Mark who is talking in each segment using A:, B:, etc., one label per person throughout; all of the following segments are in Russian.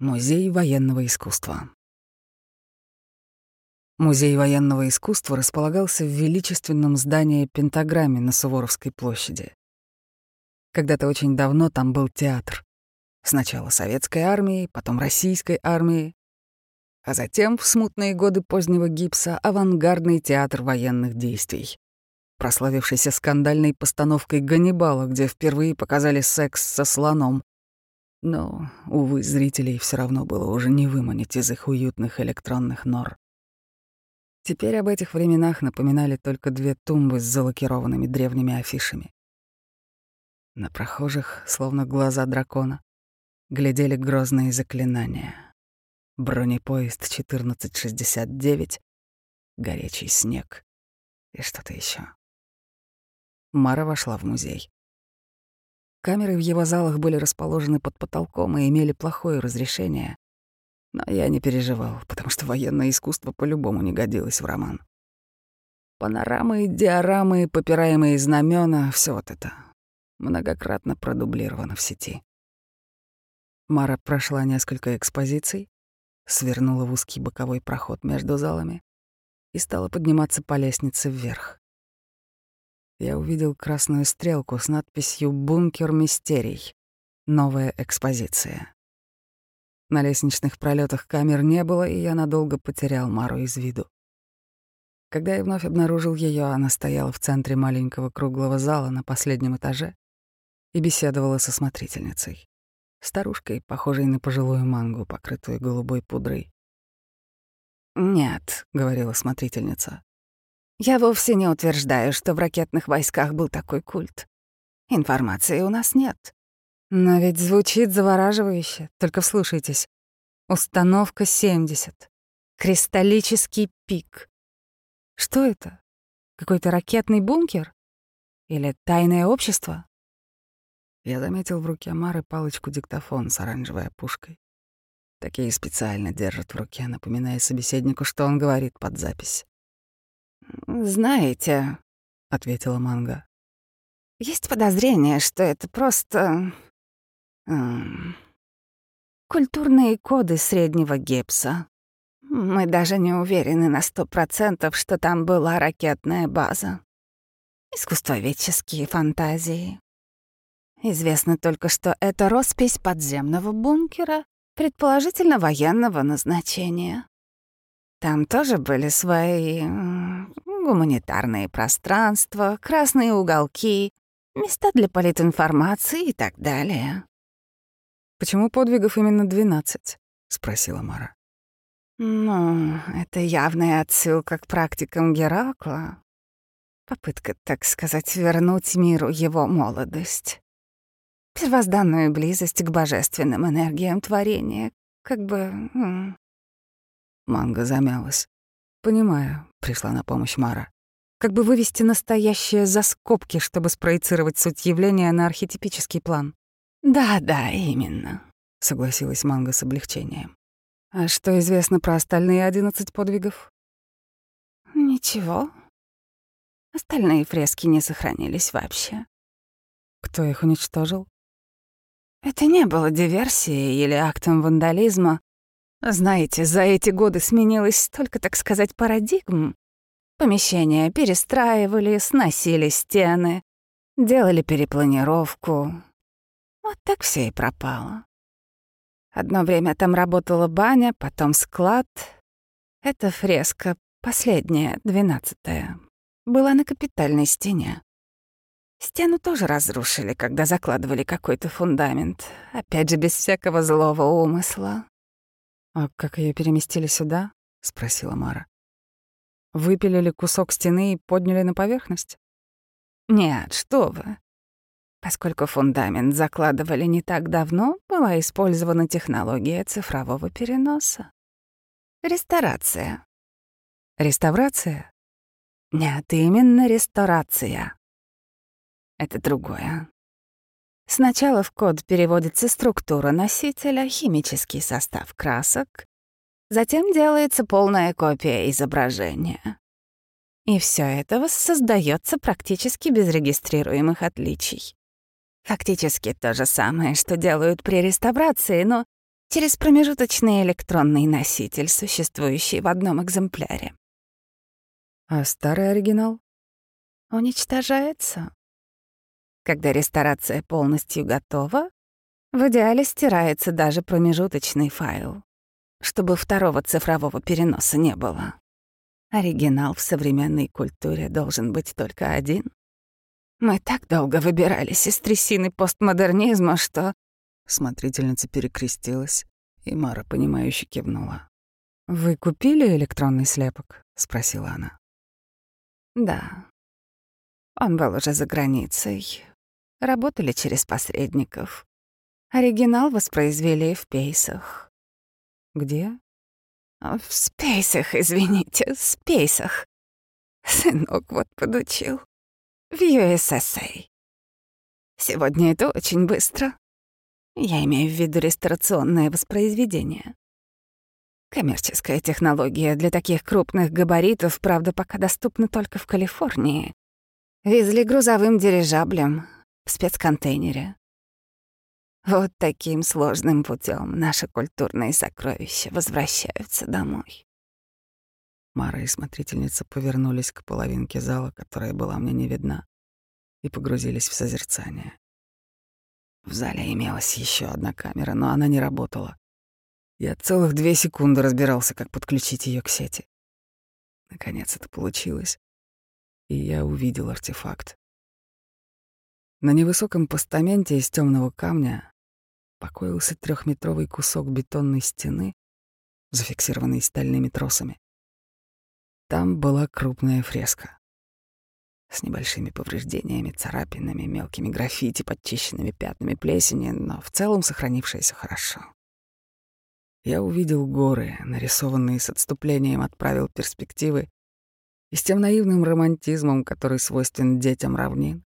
A: Музей военного искусства. Музей военного искусства располагался в величественном здании Пентаграмме на Суворовской площади. Когда-то очень давно там был театр. Сначала советской армии, потом российской армии, а затем, в смутные годы позднего гипса, авангардный театр военных действий, прославившийся скандальной постановкой «Ганнибала», где впервые показали секс со слоном, но, увы, зрителей все равно было уже не выманить из их уютных электронных нор. Теперь об этих временах напоминали только две тумбы с залакированными древними афишами. На прохожих, словно глаза дракона, глядели грозные заклинания. Бронепоезд 1469, горячий снег и что-то еще. Мара вошла в музей. Камеры в его залах были расположены под потолком и имели плохое разрешение. Но я не переживал, потому что военное искусство по-любому не годилось в роман. Панорамы, диорамы, попираемые знамена — все вот это многократно продублировано в сети. Мара прошла несколько экспозиций, свернула в узкий боковой проход между залами и стала подниматься по лестнице вверх я увидел красную стрелку с надписью «Бункер мистерий. Новая экспозиция». На лестничных пролетах камер не было, и я надолго потерял Мару из виду. Когда я вновь обнаружил ее, она стояла в центре маленького круглого зала на последнем этаже и беседовала со смотрительницей, старушкой, похожей на пожилую мангу, покрытую голубой пудрой. «Нет», — говорила смотрительница, я вовсе не утверждаю, что в ракетных войсках был такой культ. Информации у нас нет. Но ведь звучит завораживающе, только вслушайтесь. Установка 70. Кристаллический пик. Что это? Какой-то ракетный бункер? Или тайное общество? Я заметил в руке Мары палочку-диктофон с оранжевой опушкой. Такие специально держат в руке, напоминая собеседнику, что он говорит под запись. «Знаете», — ответила Манга, — «есть подозрение, что это просто... Эм, культурные коды среднего гипса. Мы даже не уверены на сто процентов, что там была ракетная база. Искусствоведческие фантазии. Известно только, что это роспись подземного бункера, предположительно военного назначения. Там тоже были свои гуманитарные пространства, красные уголки, места для политинформации и так далее. «Почему подвигов именно двенадцать?» — спросила Мара. «Ну, это явная отсылка к практикам Геракла. Попытка, так сказать, вернуть миру его молодость. Первозданную близость к божественным энергиям творения, как бы Манга замялась. «Понимаю», — пришла на помощь Мара. «Как бы вывести настоящее за скобки, чтобы спроецировать суть явления на архетипический план». «Да-да, именно», — согласилась Манга с облегчением. «А что известно про остальные одиннадцать подвигов?» «Ничего. Остальные фрески не сохранились вообще». «Кто их уничтожил?» «Это не было диверсией или актом вандализма. Знаете, за эти годы сменилось столько, так сказать, парадигм. Помещения перестраивали, сносили стены, делали перепланировку. Вот так все и пропало. Одно время там работала баня, потом склад. Эта фреска, последняя, двенадцатая, была на капитальной стене. Стену тоже разрушили, когда закладывали какой-то фундамент, опять же без всякого злого умысла. «А как ее переместили сюда?» — спросила Мара. «Выпилили кусок стены и подняли на поверхность?» «Нет, что вы. Поскольку фундамент закладывали не так давно, была использована технология цифрового переноса. Ресторация. Реставрация? Нет, именно ресторация. Это другое. Сначала в код переводится структура носителя, химический состав красок, затем делается полная копия изображения. И все это воссоздается практически без регистрируемых отличий. Фактически то же самое, что делают при реставрации, но через промежуточный электронный носитель, существующий в одном экземпляре.
B: А старый оригинал?
A: Уничтожается. Когда ресторация полностью готова, в идеале стирается даже промежуточный файл, чтобы второго цифрового переноса не было. Оригинал в современной культуре должен быть только один. Мы так долго выбирались из трясины постмодернизма, что...
B: Смотрительница перекрестилась, и Мара, понимающе кивнула. «Вы купили электронный слепок?» — спросила она.
A: Да. Он был уже за границей. Работали через посредников. Оригинал воспроизвели в Пейсах.
B: Где?
A: В Спейсах, извините, в Спейсах. Сынок вот подучил. В USSA. Сегодня это очень быстро. Я имею в виду ресторационное воспроизведение. Коммерческая технология для таких крупных габаритов, правда, пока доступна только в Калифорнии. Везли грузовым дирижаблем в спецконтейнере. Вот таким сложным путем наши культурные сокровища возвращаются домой.
B: Мара и смотрительница повернулись к половинке зала, которая была мне не видна, и погрузились в созерцание. В зале имелась еще одна камера, но она не работала. Я целых две секунды разбирался, как подключить ее к сети. Наконец это получилось, и я увидел артефакт. На невысоком постаменте из темного камня покоился трехметровый кусок бетонной стены, зафиксированный стальными тросами. Там была крупная фреска с небольшими повреждениями, царапинами, мелкими граффити, подчищенными пятнами плесени, но в целом сохранившаяся хорошо. Я увидел горы, нарисованные с отступлением отправил перспективы и с тем наивным романтизмом, который свойствен детям равнин.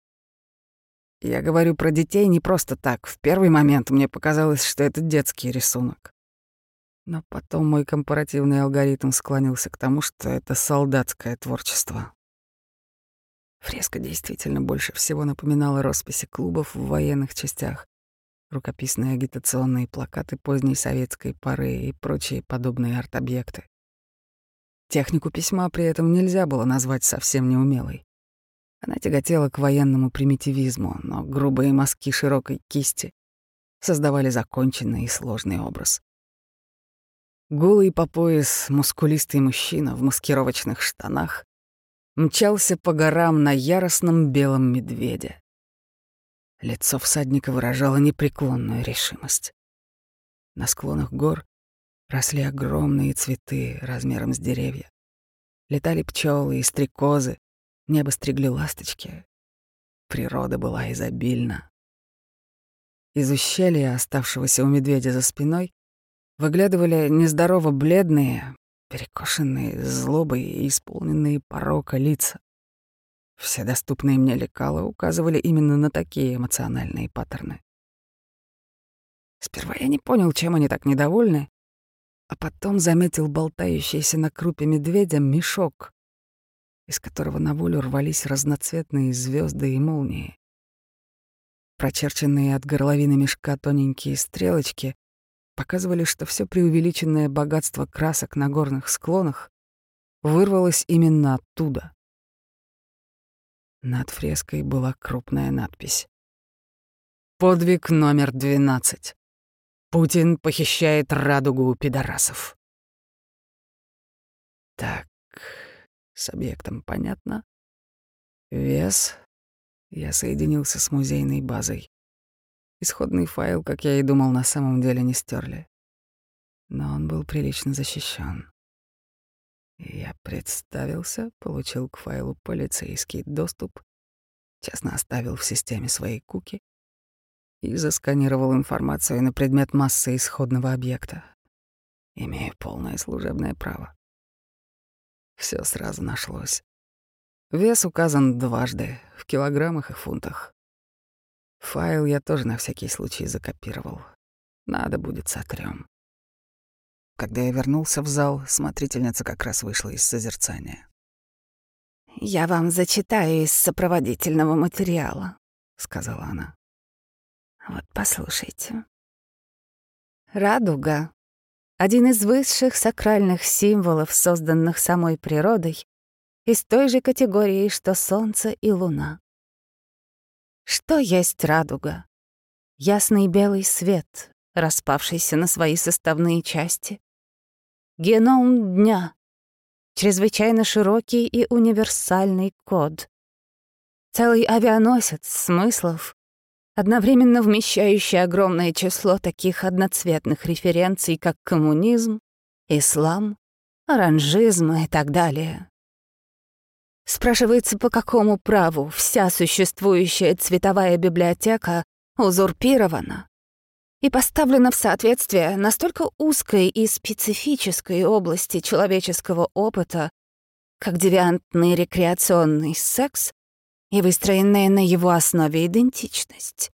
B: Я говорю про детей не просто так. В первый момент мне показалось, что это детский рисунок. Но потом мой компаративный алгоритм склонился к тому, что это солдатское творчество. Фреска действительно больше всего напоминала росписи клубов в военных частях, рукописные агитационные плакаты поздней советской поры и прочие подобные арт-объекты. Технику письма при этом нельзя было назвать совсем неумелой. Она тяготела к военному примитивизму, но грубые мазки широкой кисти создавали законченный и сложный образ. Голый по пояс мускулистый мужчина в маскировочных штанах мчался по горам на яростном белом медведе. Лицо всадника выражало непреклонную решимость. На склонах гор росли огромные цветы размером с деревья. Летали пчелы и стрекозы, Небо стригли ласточки. Природа была изобильна. Из ущелья, оставшегося у медведя за спиной, выглядывали нездорово бледные, перекошенные злобой и исполненные порока лица. Все доступные мне лекала указывали именно на такие эмоциональные паттерны. Сперва я не понял, чем они так недовольны, а потом заметил болтающийся на крупе медведя мешок, из которого на волю рвались разноцветные звезды и молнии. Прочерченные от горловины мешка тоненькие стрелочки показывали, что все преувеличенное богатство красок на горных склонах вырвалось именно оттуда. Над фреской была крупная надпись. «Подвиг номер 12. Путин похищает радугу у пидорасов». Так, с объектом понятно. Вес. Я соединился с музейной базой. Исходный файл, как я и думал, на самом деле не стерли. Но он был прилично защищен. Я представился, получил к файлу полицейский доступ, честно оставил в системе свои куки и засканировал информацию на предмет массы исходного объекта. Имею полное служебное право. Все сразу нашлось. Вес указан дважды, в килограммах и фунтах. Файл я тоже на всякий случай закопировал. Надо будет сотрём. Когда я вернулся в зал, смотрительница как раз вышла из созерцания.
A: «Я вам зачитаю из сопроводительного материала», — сказала она. «Вот послушайте. Радуга — один из высших сакральных символов, созданных самой природой, из той же категории, что Солнце и Луна. Что есть радуга? Ясный белый свет, распавшийся на свои составные части. Геном дня — чрезвычайно широкий и универсальный код. Целый авианосец смыслов, одновременно вмещающий огромное число таких одноцветных референций, как коммунизм, ислам, оранжизм и так далее. Спрашивается, по какому праву вся существующая цветовая библиотека узурпирована и поставлена в соответствие настолько узкой и специфической области человеческого опыта, как девиантный рекреационный секс и выстроенная на его основе идентичность.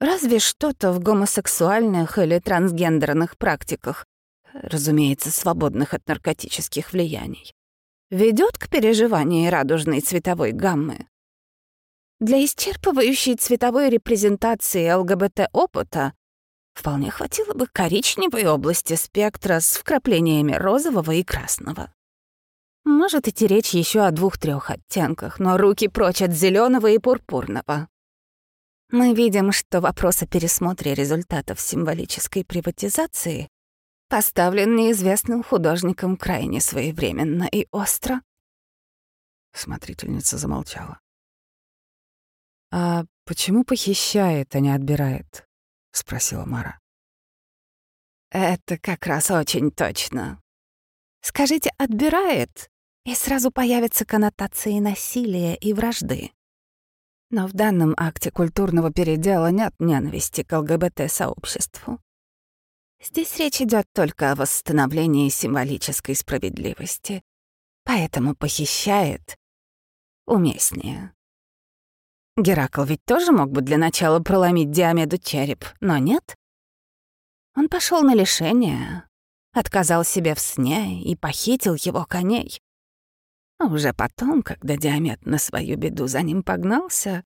A: Разве что-то в гомосексуальных или трансгендерных практиках, разумеется, свободных от наркотических влияний, ведет к переживанию радужной цветовой гаммы. Для исчерпывающей цветовой репрезентации ЛГБТ-опыта вполне хватило бы коричневой области спектра с вкраплениями розового и красного. Может идти речь еще о двух-трех оттенках, но руки прочь от зеленого и пурпурного. Мы видим, что вопрос о пересмотре результатов символической приватизации поставлен неизвестным художником крайне своевременно и остро.
B: Смотрительница замолчала. «А почему похищает, а не отбирает?» — спросила Мара.
A: «Это как раз очень точно. Скажите «отбирает», и сразу появятся коннотации насилия и вражды. Но в данном акте культурного передела нет ненависти к ЛГБТ-сообществу. Здесь речь идет только о восстановлении символической справедливости. Поэтому похищает уместнее. Геракл ведь тоже мог бы для начала проломить Диомеду череп, но нет. Он пошел на лишение, отказал себе в сне и похитил его коней. А уже потом, когда Диамет на свою беду за ним погнался,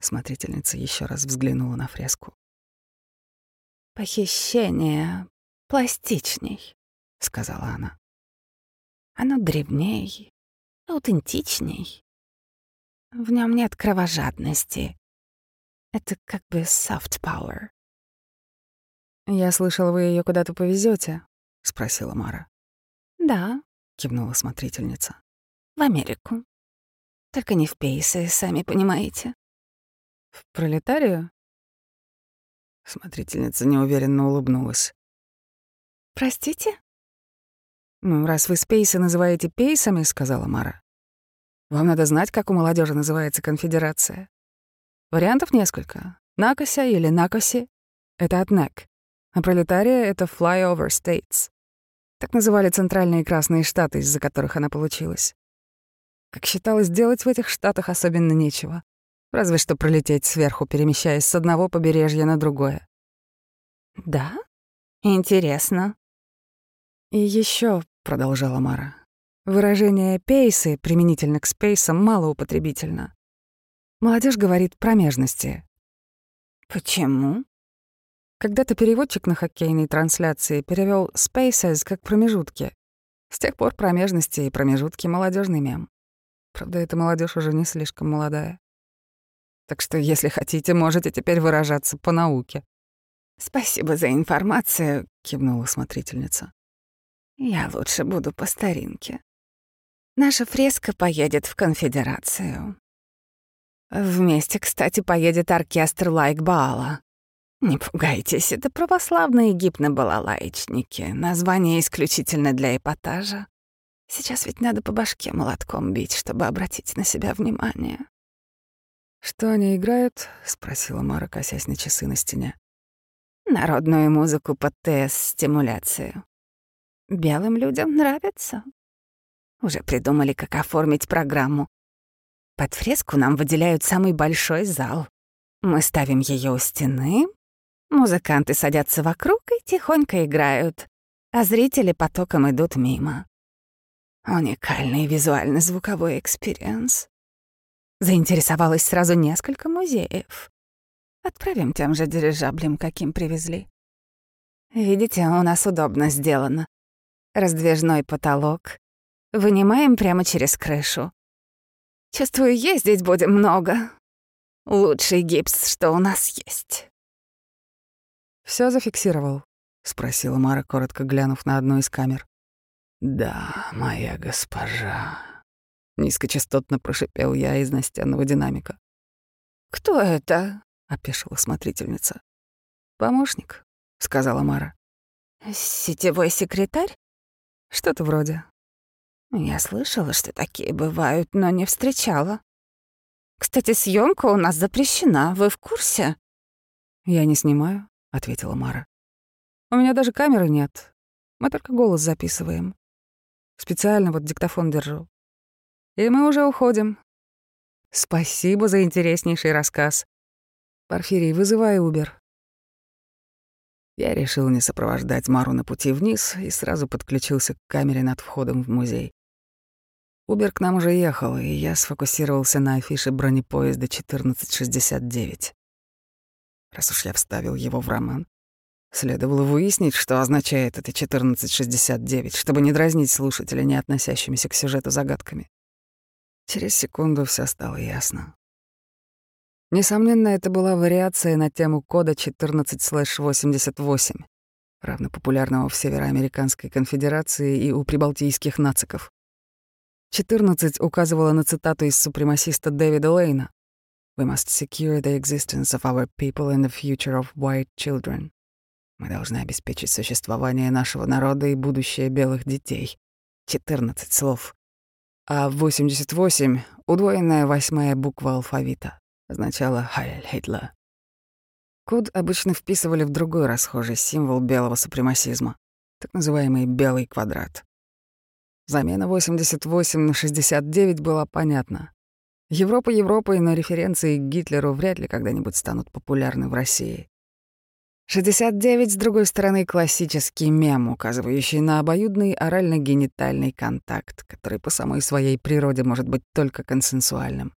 B: смотрительница еще раз взглянула на фреску.
A: «Похищение пластичней», — сказала она. «Оно древней, аутентичней. В нем нет кровожадности. Это как бы soft power».
B: «Я слышала, вы ее куда-то повезете, спросила Мара.
A: «Да», —
B: кивнула смотрительница.
A: «В Америку. Только не в Пейсы, сами понимаете».
B: «В пролетарию?» Смотрительница неуверенно улыбнулась.
A: «Простите?»
B: «Ну, раз вы спейсы называете пейсами, — сказала Мара, — вам надо знать, как у молодежи называется конфедерация. Вариантов несколько. Накося или накоси — это от НЭК, а пролетария — это flyover states. Так называли центральные красные штаты, из-за которых она получилась. Как считалось, делать в этих штатах особенно нечего. Разве что пролететь сверху, перемещаясь с одного побережья на другое.
A: «Да? Интересно».
B: «И еще, продолжала Мара, — «выражение «пейсы» применительно к спейсам малоупотребительно. Молодежь говорит промежности».
A: «Почему?»
B: Когда-то переводчик на хоккейной трансляции перевел «spaces» как «промежутки». С тех пор промежности и промежутки — молодежный мем. Правда, эта молодежь уже не слишком молодая. Так что, если хотите, можете теперь выражаться по науке».
A: «Спасибо за информацию», — кивнула смотрительница. «Я лучше буду по старинке. Наша фреска поедет в конфедерацию. Вместе, кстати, поедет оркестр Лайк Баала. Не пугайтесь, это православные гипнобалалаечники. Название исключительно для эпатажа. Сейчас ведь надо по башке молотком бить, чтобы обратить на себя внимание.
B: «Что они играют?» — спросила Мара, косясь на часы на стене.
A: «Народную музыку под ТС-стимуляцию. Белым людям нравится. Уже придумали, как оформить программу. Под фреску нам выделяют самый большой зал. Мы ставим ее у стены, музыканты садятся вокруг и тихонько играют, а зрители потоком идут мимо. Уникальный визуально-звуковой экспириенс. Заинтересовалось сразу несколько музеев. Отправим тем же дирижаблем, каким привезли. Видите, у нас удобно сделано. Раздвижной потолок. Вынимаем прямо через крышу. Чувствую, ездить будем много. Лучший гипс, что у нас есть.
B: Все зафиксировал?» — спросила Мара, коротко глянув на одну из камер. «Да, моя госпожа», — низкочастотно прошипел я из настенного динамика.
A: «Кто это?»
B: — опешила смотрительница. «Помощник», — сказала Мара.
A: «Сетевой секретарь?»
B: «Что-то вроде».
A: «Я слышала, что такие бывают, но не встречала. Кстати, съемка у нас запрещена, вы в курсе?»
B: «Я не снимаю», — ответила Мара. «У меня даже камеры нет. Мы только голос записываем. Специально вот диктофон держу. И мы уже уходим. Спасибо за интереснейший рассказ. Порфирий, вызывай Убер. Я решил не сопровождать Мару на пути вниз и сразу подключился к камере над входом в музей. Убер к нам уже ехал, и я сфокусировался на афише бронепоезда 1469. Раз уж я вставил его в роман, следовало выяснить, что означает это 1469, чтобы не дразнить слушателя, не относящимися к сюжету загадками. Через секунду все стало ясно. Несомненно, это была вариация на тему кода 14/88, равнопопулярного в Североамериканской конфедерации и у прибалтийских нациков. 14 указывала на цитату из супремасиста Дэвида Лейна «We must secure the existence of our people and the future of white children». Мы должны обеспечить существование нашего народа и будущее белых детей. 14 слов. А 88 — удвоенная восьмая буква алфавита означало «Хайль Хейтла». Код обычно вписывали в другой расхожий символ белого супремасизма, так называемый «белый квадрат». Замена 88 на 69 была понятна. Европа Европой, но референции к Гитлеру вряд ли когда-нибудь станут популярны в России. 69, с другой стороны, классический мем, указывающий на обоюдный орально-генитальный контакт, который по самой своей природе может быть только консенсуальным.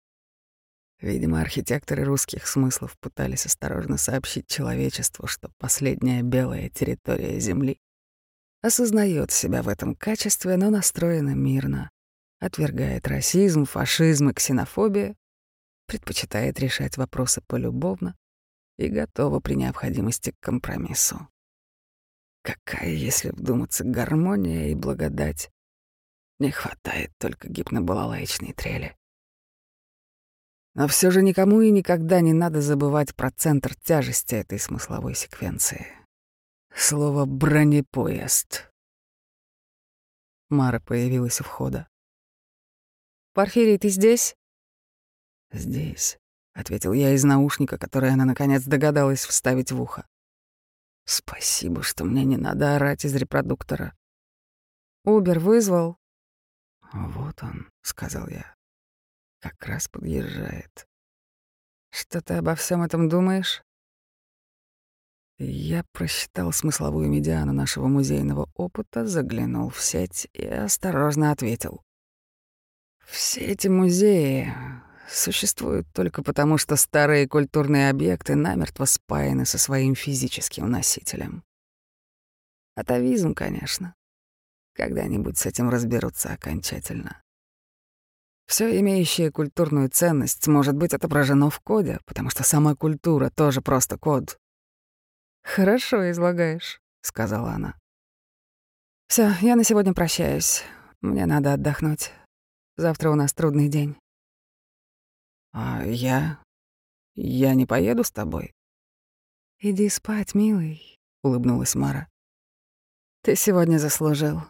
B: Видимо, архитекторы русских смыслов пытались осторожно сообщить человечеству, что последняя белая территория Земли осознает себя в этом качестве, но настроена мирно, отвергает расизм, фашизм и ксенофобию, предпочитает решать вопросы полюбовно и готова при необходимости к компромиссу. Какая, если вдуматься, гармония и благодать. Не хватает только гипнобалалаечной трели. Но все же никому и никогда не надо забывать про центр тяжести этой смысловой секвенции. Слово «бронепоезд». Мара появилась у входа.
A: «Порфирий, ты здесь?»
B: «Здесь», — ответил я из наушника, который она наконец догадалась вставить в ухо. «Спасибо, что мне не надо орать из репродуктора».
A: «Убер вызвал?»
B: «Вот он», — сказал я. Как раз подъезжает. Что ты обо всем этом думаешь? Я просчитал смысловую медиану нашего музейного опыта, заглянул в сеть и осторожно ответил. Все эти музеи существуют только потому, что старые культурные объекты намертво спаяны со своим физическим носителем. Атовизм, конечно. Когда-нибудь с этим разберутся окончательно. Все имеющее культурную ценность может быть отображено в коде, потому что сама культура тоже просто код.
A: «Хорошо излагаешь», — сказала она.
B: Все, я на сегодня прощаюсь. Мне надо отдохнуть. Завтра у нас трудный день». «А я? Я не поеду с тобой?»
A: «Иди спать, милый», — улыбнулась Мара.
B: «Ты сегодня заслужил».